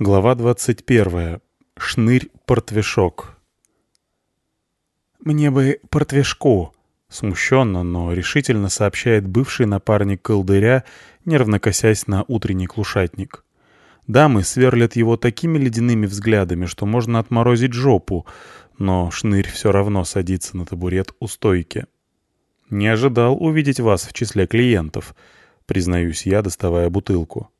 Глава 21. Шнырь-портвешок. «Мне бы портвешку», — смущенно, но решительно сообщает бывший напарник колдыря, нервно косясь на утренний клушатник. Дамы сверлят его такими ледяными взглядами, что можно отморозить жопу, но шнырь все равно садится на табурет у стойки. «Не ожидал увидеть вас в числе клиентов», — признаюсь я, доставая бутылку.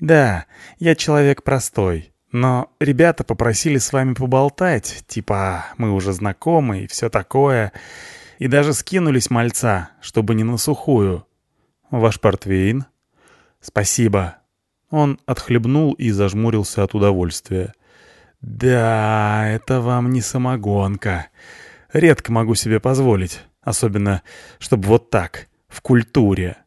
«Да, я человек простой, но ребята попросили с вами поболтать, типа мы уже знакомы и все такое, и даже скинулись мальца, чтобы не на сухую. Ваш портвейн?» «Спасибо». Он отхлебнул и зажмурился от удовольствия. «Да, это вам не самогонка. Редко могу себе позволить, особенно, чтобы вот так, в культуре».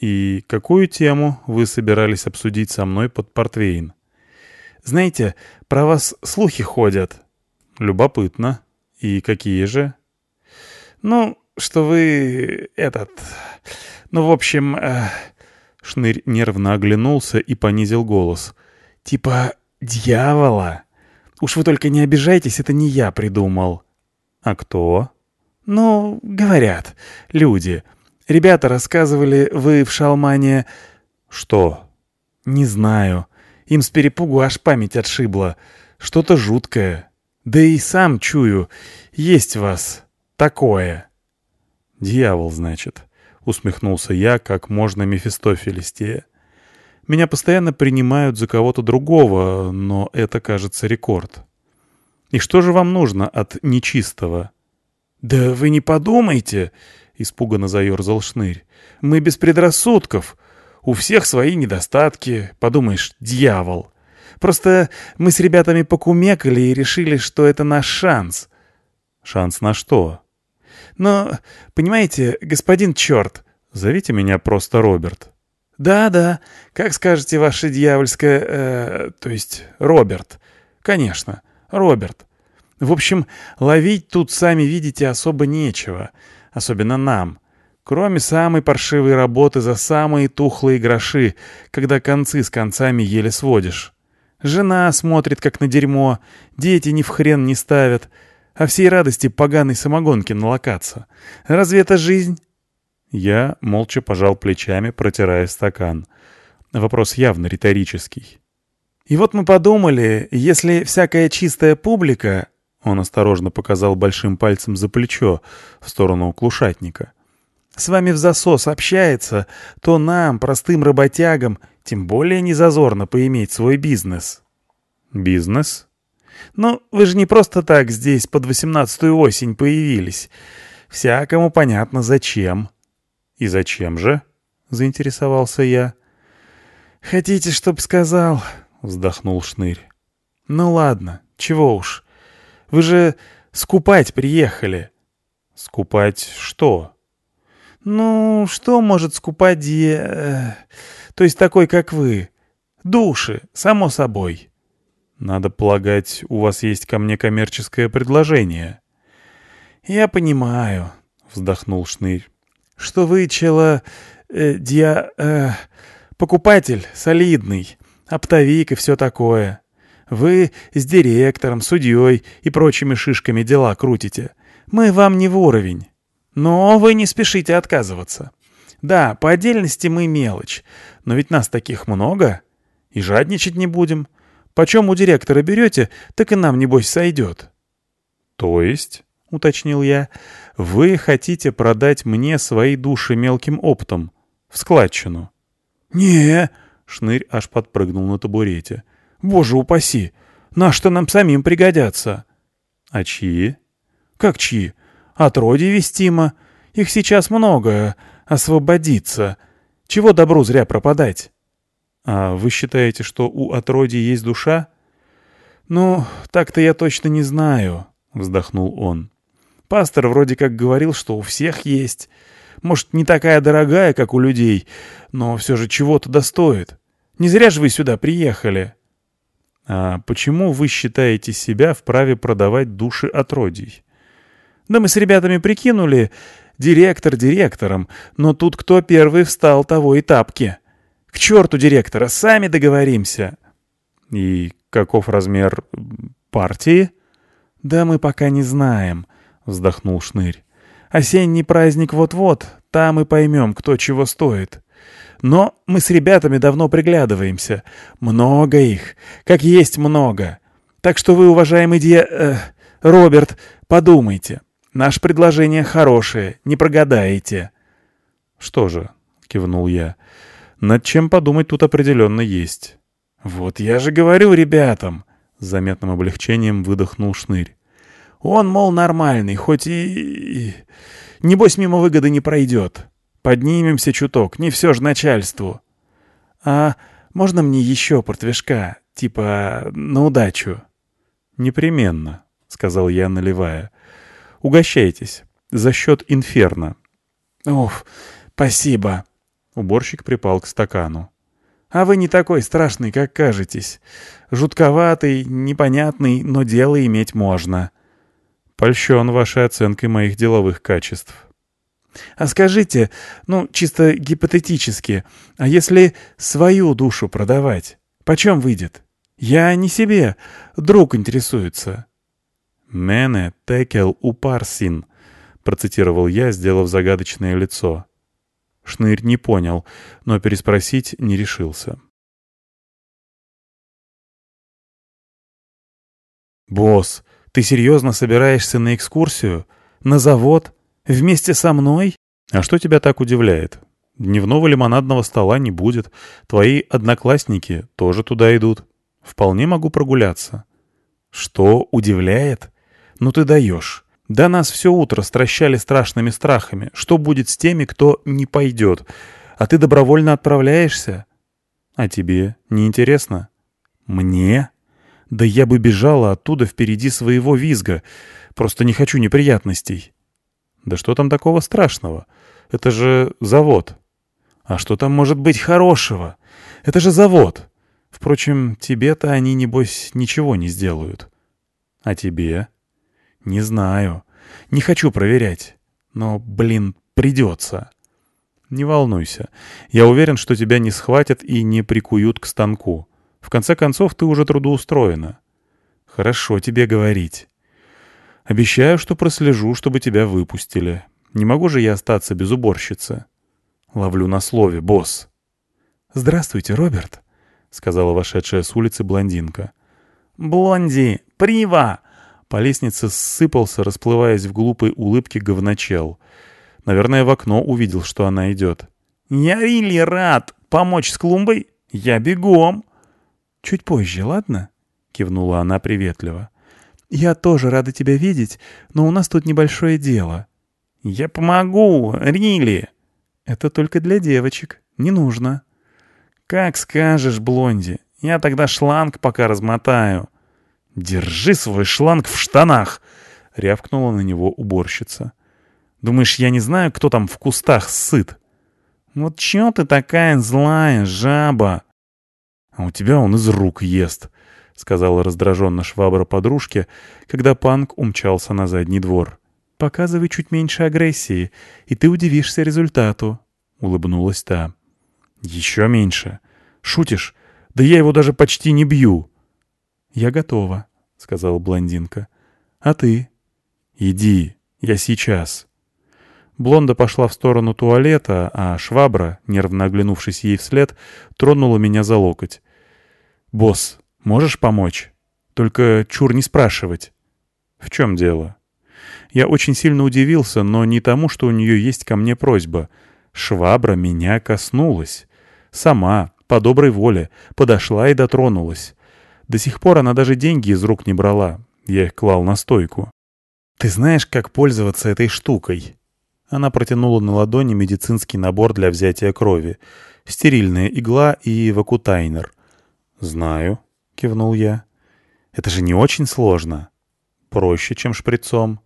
«И какую тему вы собирались обсудить со мной под портвейн?» «Знаете, про вас слухи ходят». «Любопытно. И какие же?» «Ну, что вы... этот... Ну, в общем...» э... Шнырь нервно оглянулся и понизил голос. «Типа дьявола. Уж вы только не обижайтесь, это не я придумал». «А кто?» «Ну, говорят, люди. Ребята рассказывали, вы в Шалмане...» «Что?» «Не знаю. Им с перепугу аж память отшибла. Что-то жуткое. Да и сам чую. Есть вас. Такое». «Дьявол, значит», — усмехнулся я, как можно мефистофелистее. «Меня постоянно принимают за кого-то другого, но это, кажется, рекорд». «И что же вам нужно от нечистого?» «Да вы не подумайте!» — испуганно заерзал шнырь. «Мы без предрассудков. У всех свои недостатки. Подумаешь, дьявол. Просто мы с ребятами покумекали и решили, что это наш шанс». «Шанс на что?» «Но, понимаете, господин черт...» «Зовите меня просто Роберт». «Да-да, как скажете, ваше дьявольское... Э, то есть Роберт. Конечно, Роберт. В общем, ловить тут, сами видите, особо нечего особенно нам. Кроме самой паршивой работы за самые тухлые гроши, когда концы с концами еле сводишь. Жена смотрит, как на дерьмо, дети ни в хрен не ставят, а всей радости поганой самогонки налокаться. Разве это жизнь? Я молча пожал плечами, протирая стакан. Вопрос явно риторический. И вот мы подумали, если всякая чистая публика, он осторожно показал большим пальцем за плечо, в сторону клушатника. «С вами в засос общается, то нам, простым работягам, тем более не зазорно поиметь свой бизнес». «Бизнес?» «Ну, вы же не просто так здесь под восемнадцатую осень появились. Всякому понятно, зачем». «И зачем же?» — заинтересовался я. «Хотите, чтоб сказал?» — вздохнул Шнырь. «Ну ладно, чего уж. Вы же скупать приехали». «Скупать что?» «Ну, что может скупать де... Э, то есть такой, как вы? Души, само собой». «Надо полагать, у вас есть ко мне коммерческое предложение». «Я понимаю», — вздохнул Шнырь, — «что вы, чела... Э, дья... Э, покупатель солидный, оптовик и все такое. Вы с директором, судьей и прочими шишками дела крутите. Мы вам не в уровень. Но вы не спешите отказываться. Да, по отдельности мы мелочь, но ведь нас таких много. И жадничать не будем. Почем у директора берете, так и нам, небось, сойдет. То есть, — уточнил я, — вы хотите продать мне свои души мелким оптом, в складчину? не Шнырь аж подпрыгнул на табурете. Боже упаси! На-что нам самим пригодятся? А чьи? Как чьи? Отродье вестимо. Их сейчас много. Освободиться. Чего добру зря пропадать? А вы считаете, что у отродья есть душа? Ну, так-то я точно не знаю, вздохнул он. Пастор вроде как говорил, что у всех есть. Может, не такая дорогая, как у людей, но все же чего-то достоит. Не зря же вы сюда приехали. А почему вы считаете себя вправе продавать души отродий? Да мы с ребятами прикинули, директор директором, но тут кто первый встал, того и тапки. К черту директора, сами договоримся. И каков размер партии? Да мы пока не знаем, вздохнул Шнырь. Осенний праздник вот-вот, там и поймем, кто чего стоит. Но мы с ребятами давно приглядываемся. Много их, как есть много. Так что вы, уважаемый Ди... Э, Роберт, подумайте. Наше предложение хорошее, не прогадаете. Что же, кивнул я, над чем подумать тут определенно есть. Вот я же говорю ребятам, с заметным облегчением выдохнул Шнырь. Он, мол, нормальный, хоть и... Небось, мимо выгоды не пройдет. Поднимемся чуток, не все ж начальству. А можно мне еще портвишка, типа на удачу? Непременно, сказал я, наливая. Угощайтесь. За счет инферно. Уф, спасибо. Уборщик припал к стакану. А вы не такой страшный, как кажетесь. Жутковатый, непонятный, но дело иметь можно. Польщен вашей оценкой моих деловых качеств. А скажите, ну, чисто гипотетически, а если свою душу продавать, почем выйдет? Я не себе, друг интересуется. «Мене текел упарсин», — процитировал я, сделав загадочное лицо. Шнырь не понял, но переспросить не решился. «Босс, ты серьезно собираешься на экскурсию? На завод? Вместе со мной?» «А что тебя так удивляет? Дневного лимонадного стола не будет. Твои одноклассники тоже туда идут. Вполне могу прогуляться». «Что удивляет?» «Ну ты даешь. Да нас все утро стращали страшными страхами. Что будет с теми, кто не пойдет? А ты добровольно отправляешься?» «А тебе не интересно?» «Мне?» «Да я бы бежала оттуда впереди своего визга. Просто не хочу неприятностей». «Да что там такого страшного? Это же завод». «А что там может быть хорошего? Это же завод. Впрочем, тебе-то они, небось, ничего не сделают». «А тебе?» «Не знаю. Не хочу проверять. Но, блин, придется». «Не волнуйся. Я уверен, что тебя не схватят и не прикуют к станку. В конце концов, ты уже трудоустроена». «Хорошо тебе говорить». «Обещаю, что прослежу, чтобы тебя выпустили. Не могу же я остаться без уборщицы». «Ловлю на слове, босс». «Здравствуйте, Роберт», — сказала вошедшая с улицы блондинка. «Блонди, прива!» По лестнице ссыпался, расплываясь в глупой улыбке говночел. Наверное, в окно увидел, что она идет. «Я Рилли рад помочь с клумбой. Я бегом!» «Чуть позже, ладно?» — кивнула она приветливо. «Я тоже рада тебя видеть, но у нас тут небольшое дело». «Я помогу, Рилли!» «Это только для девочек. Не нужно». «Как скажешь, Блонди. Я тогда шланг пока размотаю». «Держи свой шланг в штанах!» — рявкнула на него уборщица. «Думаешь, я не знаю, кто там в кустах сыт?» «Вот чё ты такая злая, жаба?» «А у тебя он из рук ест», — сказала раздраженно швабра подружке, когда Панк умчался на задний двор. «Показывай чуть меньше агрессии, и ты удивишься результату», — улыбнулась та. «Еще меньше. Шутишь? Да я его даже почти не бью». «Я готова», — сказала блондинка. «А ты?» «Иди, я сейчас». Блонда пошла в сторону туалета, а швабра, нервно оглянувшись ей вслед, тронула меня за локоть. «Босс, можешь помочь? Только чур не спрашивать». «В чем дело?» Я очень сильно удивился, но не тому, что у нее есть ко мне просьба. Швабра меня коснулась. Сама, по доброй воле, подошла и дотронулась. До сих пор она даже деньги из рук не брала. Я их клал на стойку. «Ты знаешь, как пользоваться этой штукой?» Она протянула на ладони медицинский набор для взятия крови. Стерильная игла и вакутайнер. «Знаю», — кивнул я. «Это же не очень сложно. Проще, чем шприцом.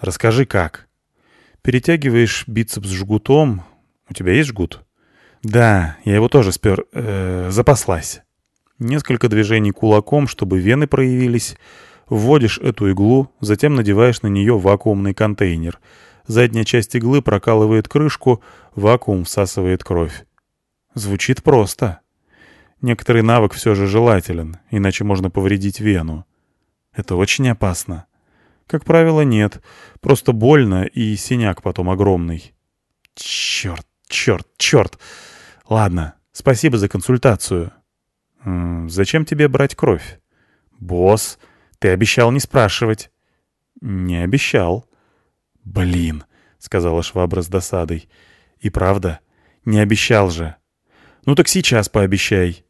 Расскажи, как». Перетягиваешь бицепс жгутом. У тебя есть жгут? Да, я его тоже спер... Э, запаслась. Несколько движений кулаком, чтобы вены проявились. Вводишь эту иглу, затем надеваешь на нее вакуумный контейнер. Задняя часть иглы прокалывает крышку, вакуум всасывает кровь. Звучит просто. Некоторый навык все же желателен, иначе можно повредить вену. Это очень опасно. Как правило, нет. Просто больно и синяк потом огромный. Черт, черт, черт. Ладно, спасибо за консультацию. М -м, зачем тебе брать кровь? Босс, ты обещал не спрашивать. Не обещал. Блин, сказала швабра с досадой. И правда, не обещал же. Ну так сейчас пообещай.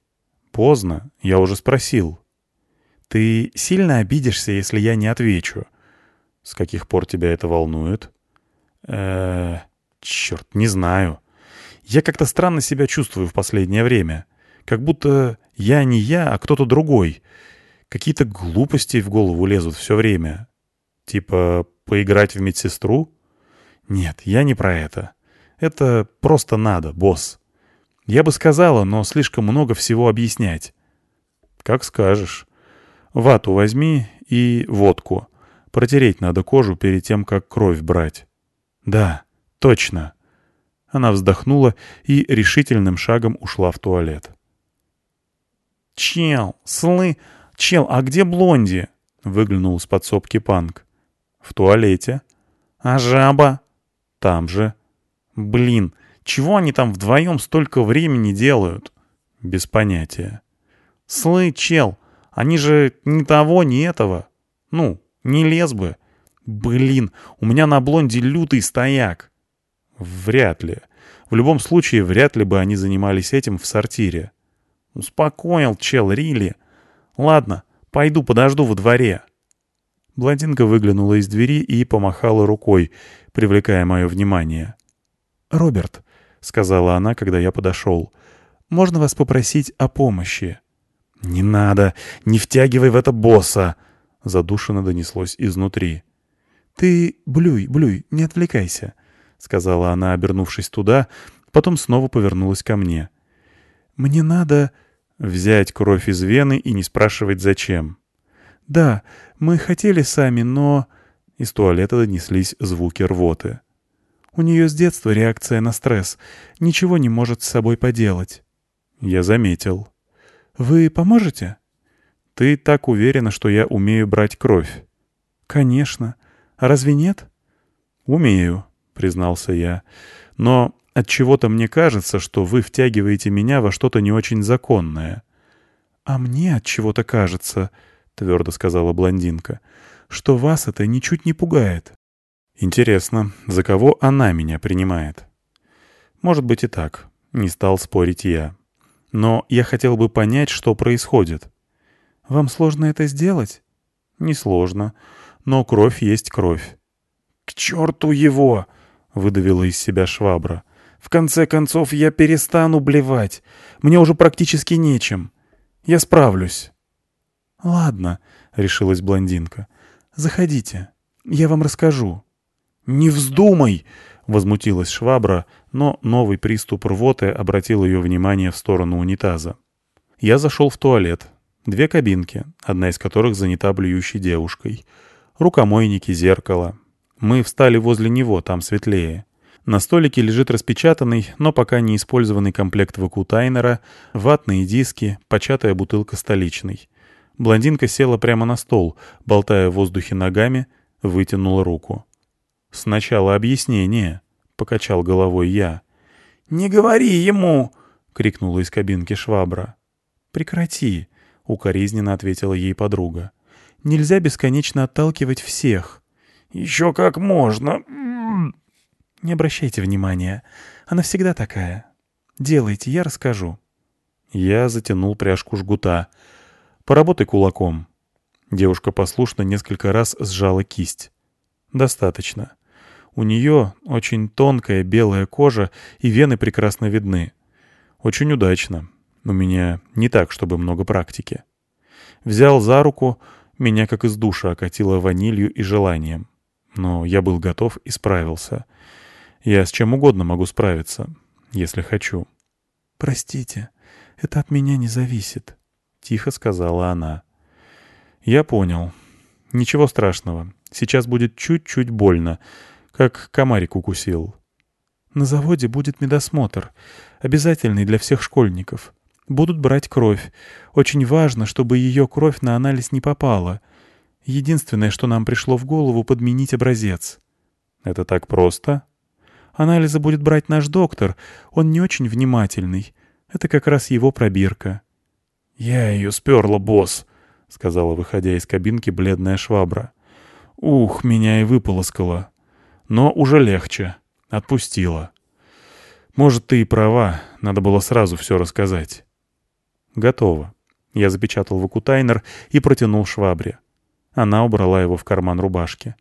Поздно, я уже спросил. Ты сильно обидишься, если я не отвечу? С каких пор тебя это волнует? э Черт, не знаю. Я как-то странно себя чувствую в последнее время. Как будто я не я, а кто-то другой. Какие-то глупости в голову лезут все время. Типа поиграть в медсестру? Нет, я не про это. Это просто надо, босс. Я бы сказала, но слишком много всего объяснять. Как скажешь. Вату возьми и водку. Протереть надо кожу перед тем, как кровь брать. Да, точно. Она вздохнула и решительным шагом ушла в туалет. «Чел, слы... Чел, а где Блонди?» — выглянул из подсобки Панк. «В туалете». «А жаба?» «Там же». «Блин, чего они там вдвоем столько времени делают?» «Без понятия». «Слы, чел, они же ни того, ни этого. Ну, не лесбы. Блин, у меня на блонде лютый стояк». «Вряд ли. В любом случае, вряд ли бы они занимались этим в сортире». «Успокоил, чел, Рилли. Ладно, пойду подожду во дворе». Блондинка выглянула из двери и помахала рукой, привлекая мое внимание. «Роберт, — сказала она, когда я подошел. «Можно вас попросить о помощи?» «Не надо! Не втягивай в это босса!» — задушенно донеслось изнутри. «Ты блюй, блюй, не отвлекайся», — сказала она, обернувшись туда, потом снова повернулась ко мне. «Мне надо...» «Взять кровь из вены и не спрашивать, зачем». «Да, мы хотели сами, но...» Из туалета донеслись звуки рвоты. У нее с детства реакция на стресс. Ничего не может с собой поделать. Я заметил. Вы поможете? Ты так уверена, что я умею брать кровь? Конечно. А разве нет? Умею, признался я. Но от чего-то мне кажется, что вы втягиваете меня во что-то не очень законное. А мне от чего-то кажется, твердо сказала блондинка, что вас это ничуть не пугает. Интересно, за кого она меня принимает? Может быть и так, не стал спорить я. Но я хотел бы понять, что происходит. Вам сложно это сделать? Несложно, но кровь есть кровь. К черту его! выдавила из себя швабра. В конце концов, я перестану блевать. Мне уже практически нечем. Я справлюсь. Ладно, решилась блондинка. Заходите, я вам расскажу. «Не вздумай!» — возмутилась швабра, но новый приступ рвоты обратил ее внимание в сторону унитаза. Я зашел в туалет. Две кабинки, одна из которых занята блюющей девушкой. Рукомойники, зеркало. Мы встали возле него, там светлее. На столике лежит распечатанный, но пока не использованный комплект вакутайнера, ватные диски, початая бутылка столичной. Блондинка села прямо на стол, болтая в воздухе ногами, вытянула руку. «Сначала объяснение», — покачал головой я. «Не говори ему!» — крикнула из кабинки швабра. «Прекрати», — укоризненно ответила ей подруга. «Нельзя бесконечно отталкивать всех». «Еще как можно!» «Не обращайте внимания. Она всегда такая. Делайте, я расскажу». Я затянул пряжку жгута. «Поработай кулаком». Девушка послушно несколько раз сжала кисть. «Достаточно. У нее очень тонкая белая кожа, и вены прекрасно видны. Очень удачно. У меня не так, чтобы много практики. Взял за руку, меня как из душа окатило ванилью и желанием. Но я был готов и справился. Я с чем угодно могу справиться, если хочу. «Простите, это от меня не зависит», — тихо сказала она. «Я понял. Ничего страшного. Сейчас будет чуть-чуть больно, как комарик укусил. На заводе будет медосмотр, обязательный для всех школьников. Будут брать кровь. Очень важно, чтобы ее кровь на анализ не попала. Единственное, что нам пришло в голову, подменить образец. Это так просто? Анализы будет брать наш доктор. Он не очень внимательный. Это как раз его пробирка. «Я ее сперла, босс», — сказала, выходя из кабинки, бледная швабра. «Ух, меня и выполоскала. Но уже легче. Отпустила. Может, ты и права, надо было сразу все рассказать». «Готово». Я запечатал вакутайнер и протянул швабре. Она убрала его в карман рубашки.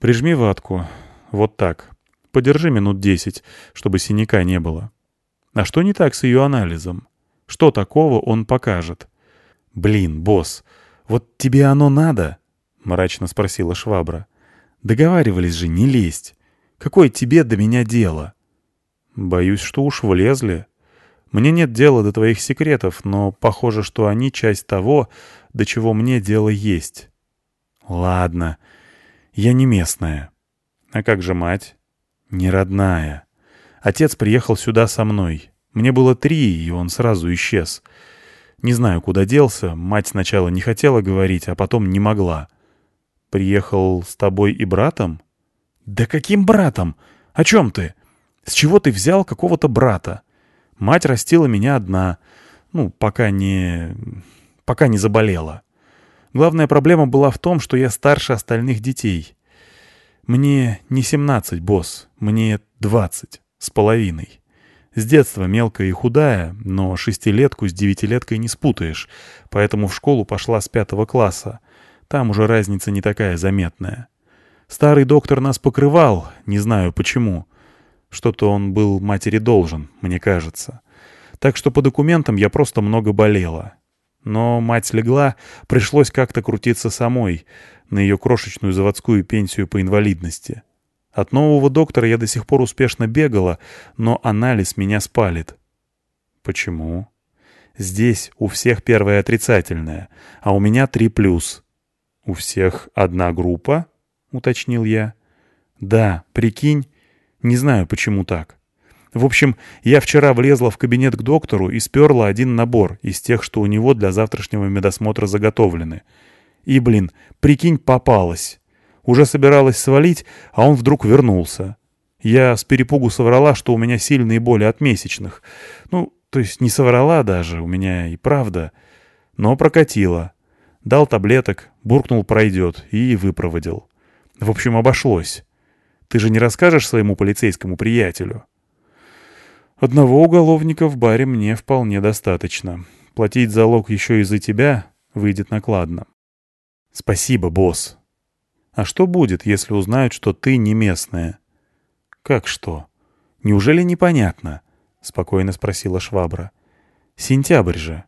«Прижми ватку. Вот так. Подержи минут десять, чтобы синяка не было. А что не так с ее анализом? Что такого он покажет?» «Блин, босс, вот тебе оно надо?» — мрачно спросила швабра. «Договаривались же не лезть. Какое тебе до меня дело?» «Боюсь, что уж влезли. Мне нет дела до твоих секретов, но похоже, что они часть того, до чего мне дело есть». «Ладно. Я не местная». «А как же мать?» «Не родная. Отец приехал сюда со мной. Мне было три, и он сразу исчез. Не знаю, куда делся. Мать сначала не хотела говорить, а потом не могла. Приехал с тобой и братом? Да каким братом? О чем ты? С чего ты взял какого-то брата? Мать растила меня одна. Ну, пока не... пока не заболела. Главная проблема была в том, что я старше остальных детей. Мне не 17, босс, мне 20 с половиной. С детства мелкая и худая, но шестилетку с девятилеткой не спутаешь, поэтому в школу пошла с пятого класса. Там уже разница не такая заметная. Старый доктор нас покрывал, не знаю почему. Что-то он был матери должен, мне кажется. Так что по документам я просто много болела. Но мать легла, пришлось как-то крутиться самой на ее крошечную заводскую пенсию по инвалидности. От нового доктора я до сих пор успешно бегала, но анализ меня спалит. Почему? Здесь у всех первое отрицательное, а у меня три плюс. У всех одна группа? Уточнил я. Да, прикинь. Не знаю, почему так. В общем, я вчера влезла в кабинет к доктору и сперла один набор из тех, что у него для завтрашнего медосмотра заготовлены. И, блин, прикинь, попалась. Уже собиралась свалить, а он вдруг вернулся. Я с перепугу соврала, что у меня сильные боли от месячных. Ну, то есть не соврала даже, у меня и правда. Но прокатила. Дал таблеток, буркнул «пройдет» и выпроводил. В общем, обошлось. Ты же не расскажешь своему полицейскому приятелю? Одного уголовника в баре мне вполне достаточно. Платить залог еще и за тебя выйдет накладно. Спасибо, босс. А что будет, если узнают, что ты не местная? Как что? Неужели непонятно? Спокойно спросила швабра. Сентябрь же.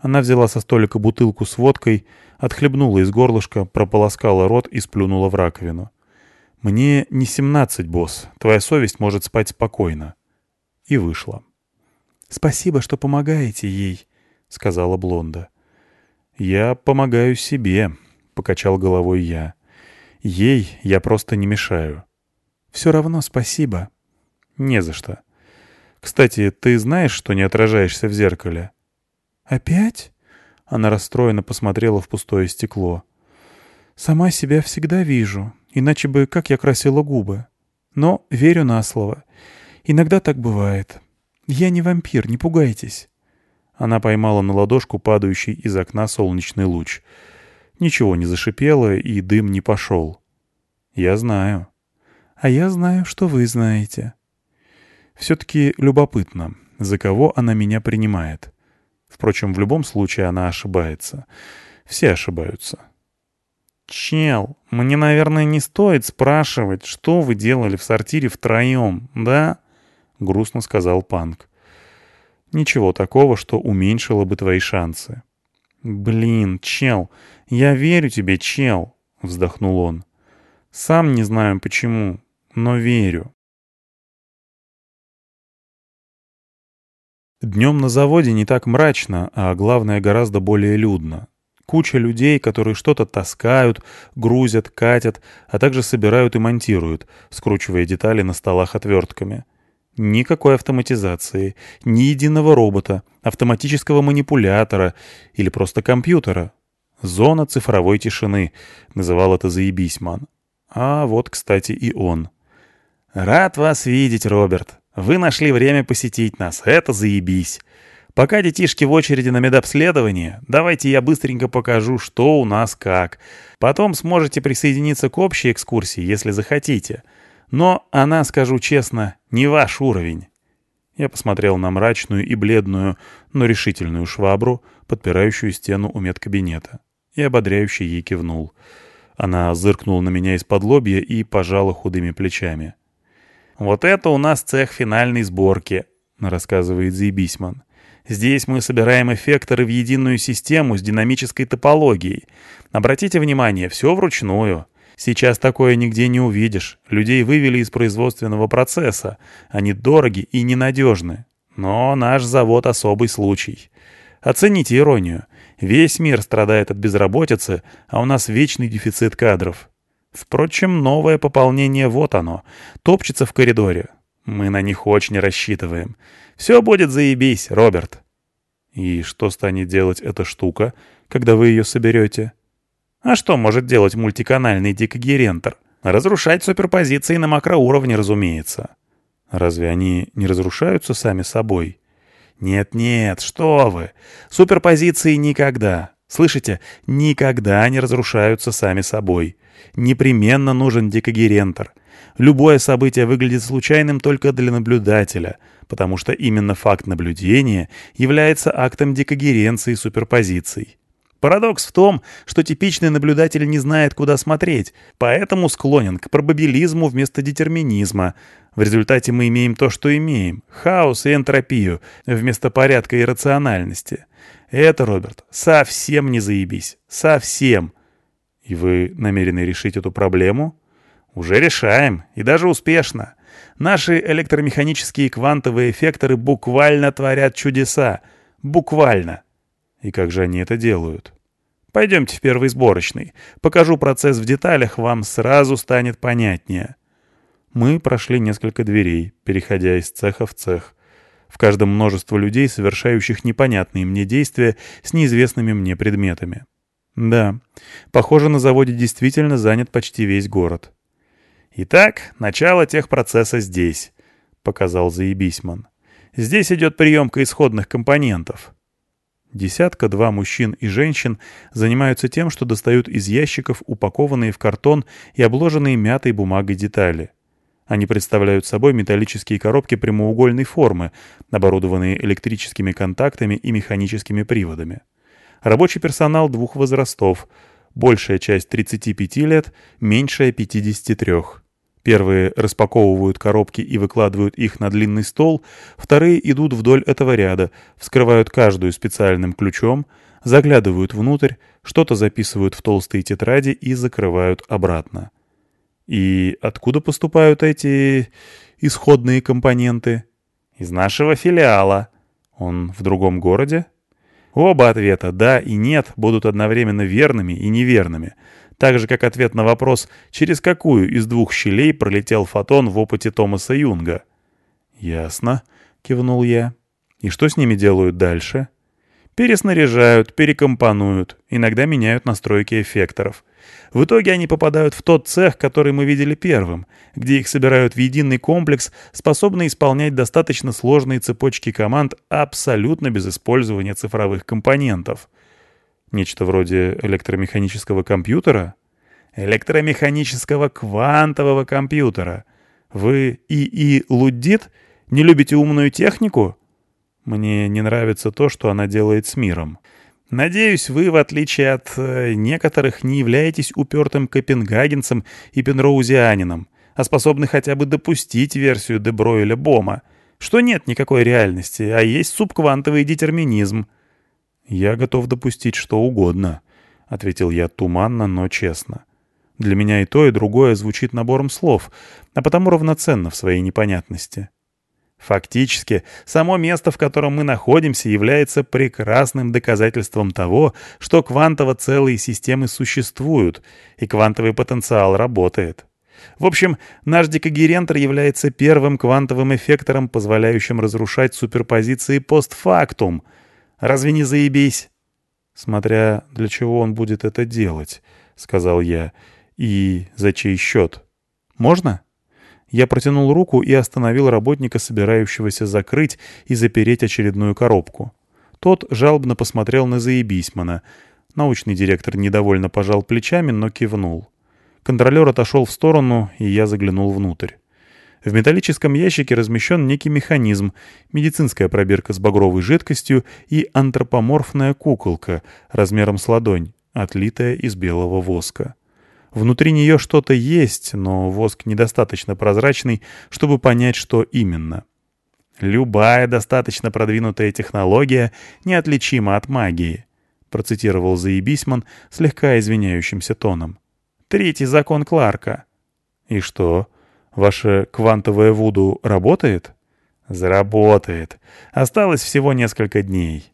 Она взяла со столика бутылку с водкой, отхлебнула из горлышка, прополоскала рот и сплюнула в раковину. «Мне не семнадцать, босс. Твоя совесть может спать спокойно». И вышла. «Спасибо, что помогаете ей», — сказала Блонда. «Я помогаю себе», — покачал головой я. Ей я просто не мешаю. Все равно спасибо. Не за что. Кстати, ты знаешь, что не отражаешься в зеркале? Опять? Она расстроенно посмотрела в пустое стекло. Сама себя всегда вижу, иначе бы как я красила губы. Но верю на слово. Иногда так бывает. Я не вампир, не пугайтесь. Она поймала на ладошку падающий из окна солнечный луч — Ничего не зашипело, и дым не пошел. Я знаю. А я знаю, что вы знаете. Все-таки любопытно, за кого она меня принимает. Впрочем, в любом случае она ошибается. Все ошибаются. «Чел, мне, наверное, не стоит спрашивать, что вы делали в сортире втроем, да?» — грустно сказал Панк. «Ничего такого, что уменьшило бы твои шансы». «Блин, чел, я верю тебе, чел», — вздохнул он. «Сам не знаю почему, но верю». Днем на заводе не так мрачно, а главное гораздо более людно. Куча людей, которые что-то таскают, грузят, катят, а также собирают и монтируют, скручивая детали на столах отвертками. Никакой автоматизации, ни единого робота — автоматического манипулятора или просто компьютера. «Зона цифровой тишины», — называл это заебисьман. А вот, кстати, и он. «Рад вас видеть, Роберт. Вы нашли время посетить нас. Это заебись. Пока детишки в очереди на медобследование, давайте я быстренько покажу, что у нас как. Потом сможете присоединиться к общей экскурсии, если захотите. Но она, скажу честно, не ваш уровень». Я посмотрел на мрачную и бледную, но решительную швабру, подпирающую стену у медкабинета, и ободряюще ей кивнул. Она зыркнула на меня из-под лобья и пожала худыми плечами. «Вот это у нас цех финальной сборки», — рассказывает Зейбисман. «Здесь мы собираем эффекторы в единую систему с динамической топологией. Обратите внимание, все вручную. Сейчас такое нигде не увидишь. Людей вывели из производственного процесса. Они дороги и ненадежны. Но наш завод особый случай. Оцените иронию. Весь мир страдает от безработицы, а у нас вечный дефицит кадров. Впрочем, новое пополнение вот оно. Топчется в коридоре. Мы на них очень рассчитываем. Все будет заебись, Роберт. И что станет делать эта штука, когда вы ее соберете? А что может делать мультиканальный дикогерентор? Разрушать суперпозиции на макроуровне, разумеется. Разве они не разрушаются сами собой? Нет-нет, что вы. Суперпозиции никогда. Слышите, никогда не разрушаются сами собой. Непременно нужен дикогерентор. Любое событие выглядит случайным только для наблюдателя, потому что именно факт наблюдения является актом дикогеренции суперпозиций. Парадокс в том, что типичный наблюдатель не знает, куда смотреть, поэтому склонен к пробабилизму вместо детерминизма. В результате мы имеем то, что имеем — хаос и энтропию вместо порядка и рациональности. Это, Роберт, совсем не заебись. Совсем. И вы намерены решить эту проблему? Уже решаем, и даже успешно. Наши электромеханические квантовые эффекторы буквально творят чудеса. Буквально. И как же они это делают? Пойдемте в первый сборочный. Покажу процесс в деталях, вам сразу станет понятнее. Мы прошли несколько дверей, переходя из цеха в цех. В каждом множество людей, совершающих непонятные мне действия с неизвестными мне предметами. Да, похоже, на заводе действительно занят почти весь город. «Итак, начало техпроцесса здесь», — показал Заебисман. «Здесь идет приемка исходных компонентов». Десятка-два мужчин и женщин занимаются тем, что достают из ящиков упакованные в картон и обложенные мятой бумагой детали. Они представляют собой металлические коробки прямоугольной формы, оборудованные электрическими контактами и механическими приводами. Рабочий персонал двух возрастов, большая часть 35 лет, меньшая 53. Первые распаковывают коробки и выкладывают их на длинный стол, вторые идут вдоль этого ряда, вскрывают каждую специальным ключом, заглядывают внутрь, что-то записывают в толстые тетради и закрывают обратно. И откуда поступают эти исходные компоненты? Из нашего филиала. Он в другом городе? Оба ответа «да» и «нет» будут одновременно верными и неверными — так же, как ответ на вопрос, через какую из двух щелей пролетел фотон в опыте Томаса Юнга. «Ясно», — кивнул я. «И что с ними делают дальше?» «Переснаряжают, перекомпонуют, иногда меняют настройки эффекторов. В итоге они попадают в тот цех, который мы видели первым, где их собирают в единый комплекс, способный исполнять достаточно сложные цепочки команд абсолютно без использования цифровых компонентов». Нечто вроде электромеханического компьютера? Электромеханического квантового компьютера. Вы ИИ Луддит? Не любите умную технику? Мне не нравится то, что она делает с миром. Надеюсь, вы, в отличие от э, некоторых, не являетесь упертым копенгагенцем и пенроузианином, а способны хотя бы допустить версию Дебройля Бома, что нет никакой реальности, а есть субквантовый детерминизм — «Я готов допустить что угодно», — ответил я туманно, но честно. «Для меня и то, и другое звучит набором слов, а потому равноценно в своей непонятности». Фактически, само место, в котором мы находимся, является прекрасным доказательством того, что квантово-целые системы существуют, и квантовый потенциал работает. В общем, наш декогерентор является первым квантовым эффектором, позволяющим разрушать суперпозиции постфактум. Разве не заебись? Смотря для чего он будет это делать, — сказал я, — и за чей счет. Можно? Я протянул руку и остановил работника, собирающегося закрыть и запереть очередную коробку. Тот жалобно посмотрел на Заебисмана. Научный директор недовольно пожал плечами, но кивнул. Контролер отошел в сторону, и я заглянул внутрь. В металлическом ящике размещен некий механизм, медицинская пробирка с багровой жидкостью и антропоморфная куколка размером с ладонь, отлитая из белого воска. Внутри нее что-то есть, но воск недостаточно прозрачный, чтобы понять, что именно. «Любая достаточно продвинутая технология неотличима от магии», процитировал Заебисман слегка извиняющимся тоном. «Третий закон Кларка». «И что, ваше квантовое вуду работает?» «Заработает. Осталось всего несколько дней».